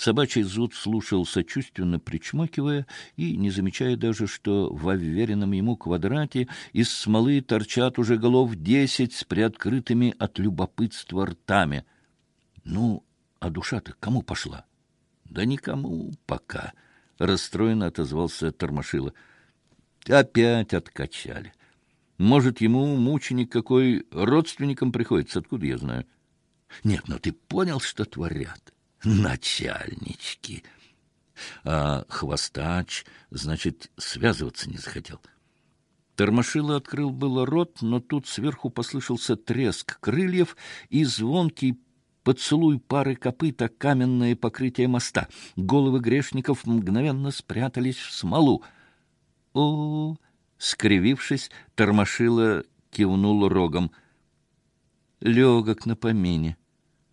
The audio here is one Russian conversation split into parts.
Собачий зуд слушал, сочувственно причмокивая, и не замечая даже, что в уверенном ему квадрате из смолы торчат уже голов десять с приоткрытыми от любопытства ртами. Ну, а душа-то кому пошла? Да никому пока, — расстроенно отозвался Тормошила. Опять откачали. Может, ему мученик какой родственникам приходится, откуда я знаю? Нет, но ты понял, что творят? Начальнички. А хвостач, значит, связываться не захотел. Тормошило открыл было рот, но тут сверху послышался треск крыльев и звонкий поцелуй пары копыт о каменное покрытие моста. Головы грешников мгновенно спрятались в смолу. О, -о, -о Скривившись, тормошила кивнул рогом. Легок на помине.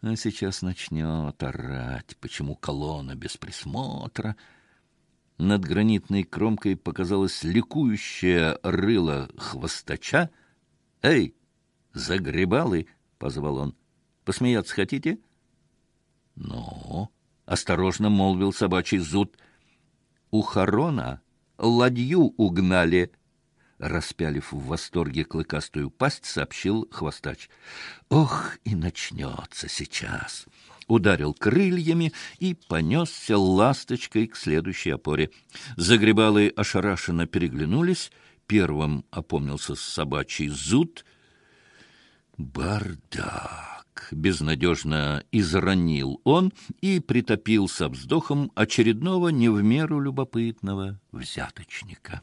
А сейчас начнет орать, почему колонна без присмотра. Над гранитной кромкой показалось ликующее рыло хвостача. «Эй, загребалы!» — позвал он. «Посмеяться хотите?» «Ну?» — осторожно молвил собачий зуд. «У Харона ладью угнали» распялив в восторге клыкастую пасть, сообщил хвостач. «Ох, и начнется сейчас!» Ударил крыльями и понесся ласточкой к следующей опоре. Загребалы ошарашенно переглянулись. Первым опомнился собачий зуд. «Бардак!» — безнадежно изранил он и притопил со вздохом очередного не в меру любопытного взяточника.